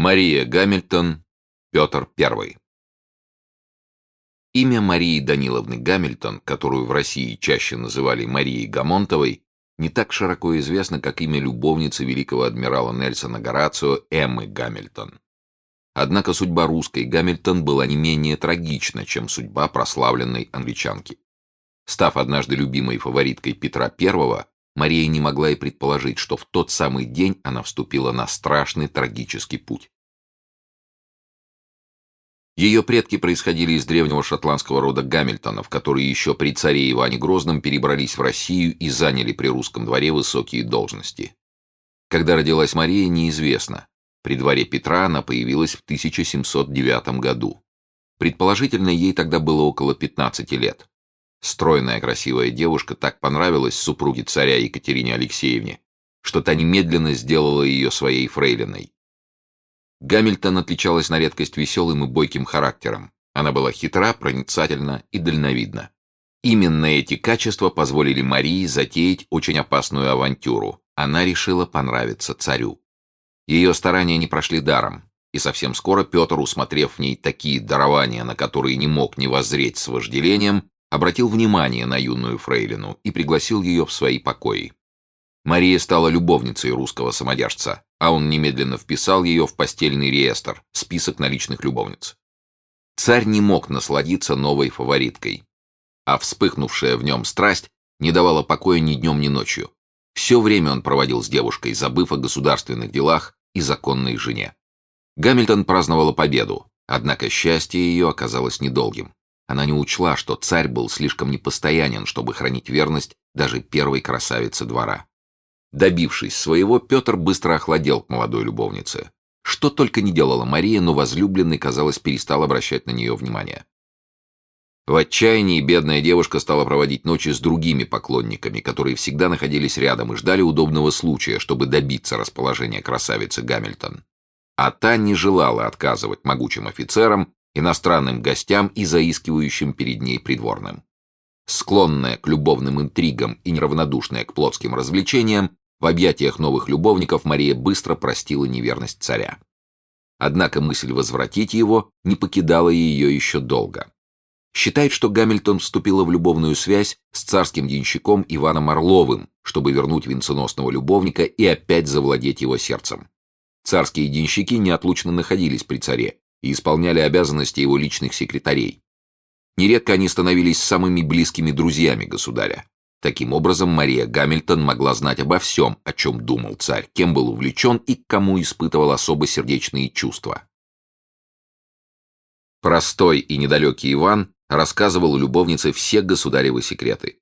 Мария Гамильтон, Петр I. Имя Марии Даниловны Гамильтон, которую в России чаще называли Марией Гамонтовой, не так широко известно, как имя любовницы великого адмирала Нельсона Горацио Эммы Гамильтон. Однако судьба русской Гамильтон была не менее трагична, чем судьба прославленной англичанки. Став однажды любимой фавориткой Петра I, Мария не могла и предположить, что в тот самый день она вступила на страшный трагический путь. Ее предки происходили из древнего шотландского рода Гамильтонов, которые еще при царе Иване Грозном перебрались в Россию и заняли при русском дворе высокие должности. Когда родилась Мария, неизвестно. При дворе Петра она появилась в 1709 году. Предположительно, ей тогда было около 15 лет. Стройная красивая девушка так понравилась супруге царя Екатерине Алексеевне, что та немедленно сделала ее своей фрейлиной. Гамильтон отличалась на редкость веселым и бойким характером. Она была хитра, проницательна и дальновидна. Именно эти качества позволили Марии затеять очень опасную авантюру. Она решила понравиться царю. Ее старания не прошли даром, и совсем скоро Петр, усмотрев в ней такие дарования, на которые не мог не воззреть с вожделением, обратил внимание на юную фрейлину и пригласил ее в свои покои. Мария стала любовницей русского самодержца, а он немедленно вписал ее в постельный реестр, список наличных любовниц. Царь не мог насладиться новой фавориткой, а вспыхнувшая в нем страсть не давала покоя ни днем, ни ночью. Все время он проводил с девушкой, забыв о государственных делах и законной жене. Гамильтон праздновала победу, однако счастье ее оказалось недолгим. Она не учла, что царь был слишком непостоянен, чтобы хранить верность даже первой красавице двора. Добившись своего, Петр быстро охладел к молодой любовнице. Что только не делала Мария, но возлюбленный, казалось, перестал обращать на нее внимание. В отчаянии бедная девушка стала проводить ночи с другими поклонниками, которые всегда находились рядом и ждали удобного случая, чтобы добиться расположения красавицы Гамильтон. А та не желала отказывать могучим офицерам иностранным гостям и заискивающим перед ней придворным. Склонная к любовным интригам и неравнодушная к плотским развлечениям, в объятиях новых любовников Мария быстро простила неверность царя. Однако мысль возвратить его не покидала ее еще долго. Считает, что Гамильтон вступила в любовную связь с царским денщиком Иваном Орловым, чтобы вернуть венценосного любовника и опять завладеть его сердцем. Царские денщики неотлучно находились при царе, и исполняли обязанности его личных секретарей. Нередко они становились самыми близкими друзьями государя. Таким образом, Мария Гамильтон могла знать обо всем, о чем думал царь, кем был увлечен и к кому испытывал особо сердечные чувства. Простой и недалекий Иван рассказывал любовнице все государевы секреты.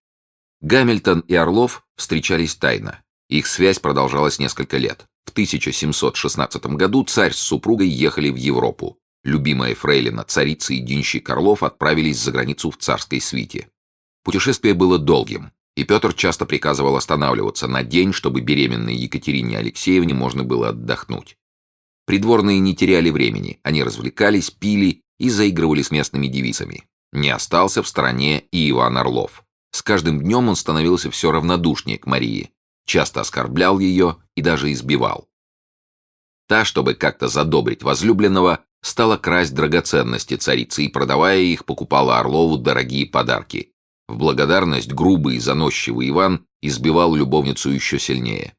Гамильтон и Орлов встречались тайно. Их связь продолжалась несколько лет. В 1716 году царь с супругой ехали в Европу. Любимая фрейлина, царица и денщик Орлов отправились за границу в царской свите. Путешествие было долгим, и Петр часто приказывал останавливаться на день, чтобы беременной Екатерине Алексеевне можно было отдохнуть. Придворные не теряли времени, они развлекались, пили и заигрывали с местными девицами. Не остался в стороне и Иван Орлов. С каждым днем он становился все равнодушнее к Марии, часто оскорблял ее и даже избивал. Та, чтобы как-то задобрить возлюбленного, стала красть драгоценности царицы и, продавая их, покупала Орлову дорогие подарки. В благодарность грубый и заносчивый Иван избивал любовницу еще сильнее.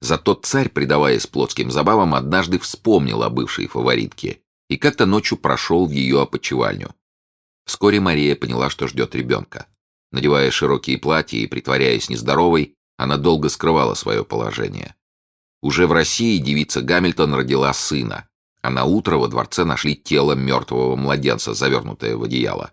Зато царь, предаваясь плотским забавам, однажды вспомнил о бывшей фаворитке и как-то ночью прошел в ее опочивальню. Вскоре Мария поняла, что ждет ребенка. Надевая широкие платья и притворяясь нездоровой, она долго скрывала свое положение. Уже в России девица Гамильтон родила сына, а на утро во дворце нашли тело мертвого младенца, завернутое в одеяло.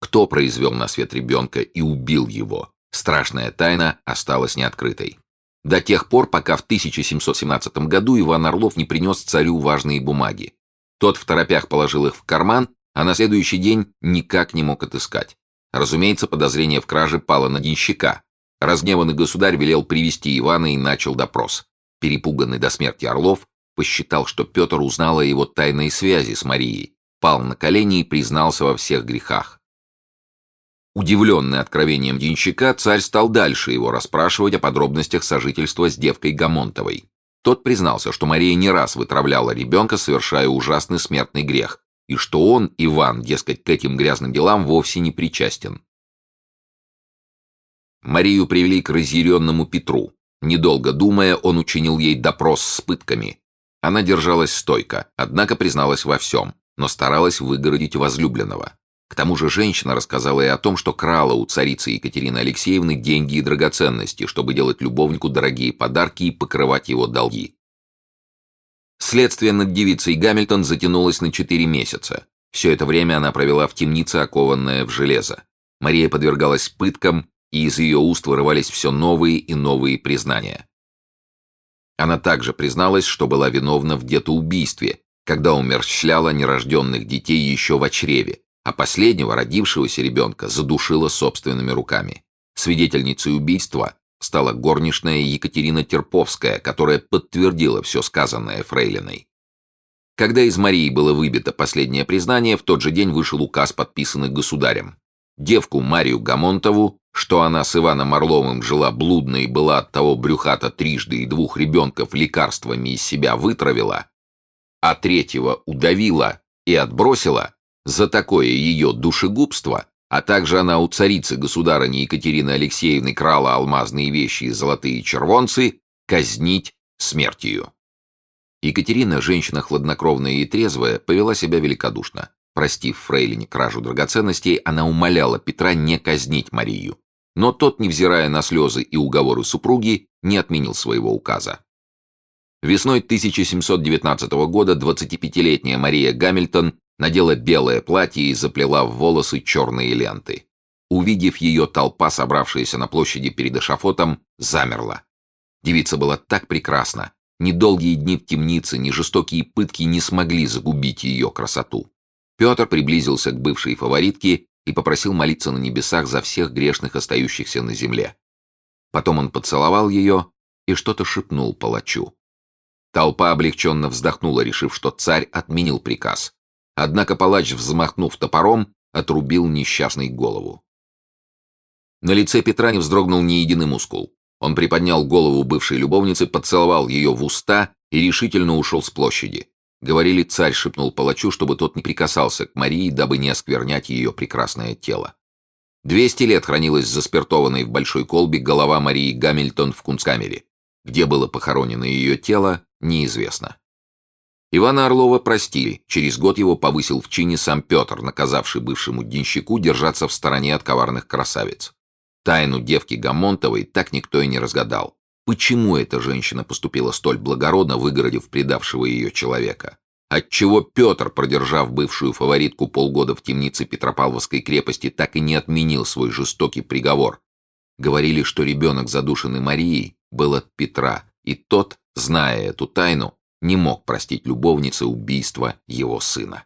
Кто произвел на свет ребенка и убил его? Страшная тайна осталась неоткрытой. До тех пор, пока в 1717 году Иван Орлов не принес царю важные бумаги. Тот в торопях положил их в карман, а на следующий день никак не мог отыскать. Разумеется, подозрение в краже пало на денщика. Разгневанный государь велел привести Ивана и начал допрос. Перепуганный до смерти Орлов посчитал, что Петр узнал о его тайной связи с Марией, пал на колени и признался во всех грехах. Удивленный откровением денщика, царь стал дальше его расспрашивать о подробностях сожительства с девкой Гамонтовой. Тот признался, что Мария не раз вытравляла ребенка, совершая ужасный смертный грех, и что он, Иван, дескать, к этим грязным делам вовсе не причастен. Марию привели к разъяренному Петру. Недолго думая, он учинил ей допрос с пытками. Она держалась стойко, однако призналась во всем, но старалась выгородить возлюбленного. К тому же женщина рассказала и о том, что крала у царицы Екатерины Алексеевны деньги и драгоценности, чтобы делать любовнику дорогие подарки и покрывать его долги. Следствие над девицей Гамильтон затянулось на четыре месяца. Все это время она провела в темнице, окованная в железо. Мария подвергалась пыткам, и из ее уст вырывались все новые и новые признания. Она также призналась, что была виновна в детоубийстве, когда умерщвляла нерожденных детей еще в чреве, а последнего, родившегося ребенка, задушила собственными руками. Свидетельницей убийства стала горничная Екатерина Терповская, которая подтвердила все сказанное Фрейлиной. Когда из Марии было выбито последнее признание, в тот же день вышел указ, подписанный государем. Девку Марию Гамонтову, что она с Иваном Орловым жила блудно и была от того брюхата трижды и двух ребенков лекарствами из себя вытравила, а третьего удавила и отбросила, за такое ее душегубство, а также она у царицы государыни Екатерины Алексеевны крала алмазные вещи и золотые червонцы, казнить смертью. Екатерина, женщина хладнокровная и трезвая, повела себя великодушно. Простив Фрейлине кражу драгоценностей, она умоляла Петра не казнить Марию. Но тот, невзирая на слезы и уговоры супруги, не отменил своего указа. Весной 1719 года 25-летняя Мария Гамильтон надела белое платье и заплела в волосы черные ленты. Увидев ее, толпа, собравшаяся на площади перед эшафотом, замерла. Девица была так прекрасна. Ни долгие дни в темнице, ни жестокие пытки не смогли загубить ее красоту. Петр приблизился к бывшей фаворитке и попросил молиться на небесах за всех грешных, остающихся на земле. Потом он поцеловал ее и что-то шепнул палачу. Толпа облегченно вздохнула, решив, что царь отменил приказ. Однако палач, взмахнув топором, отрубил несчастной голову. На лице Петра не вздрогнул ни единый мускул. Он приподнял голову бывшей любовницы, поцеловал ее в уста и решительно ушел с площади. Говорили, царь шепнул палачу, чтобы тот не прикасался к Марии, дабы не осквернять ее прекрасное тело. Двести лет хранилась заспиртованной в большой колбе голова Марии Гамильтон в кунсткамере. Где было похоронено ее тело, неизвестно. Ивана Орлова простили, через год его повысил в чине сам Петр, наказавший бывшему денщику держаться в стороне от коварных красавиц. Тайну девки Гамонтовой так никто и не разгадал. Почему эта женщина поступила столь благородно, выгородив предавшего ее человека? Отчего Петр, продержав бывшую фаворитку полгода в темнице Петропавловской крепости, так и не отменил свой жестокий приговор? Говорили, что ребенок, задушенный Марией, был от Петра, и тот, зная эту тайну, не мог простить любовнице убийство его сына.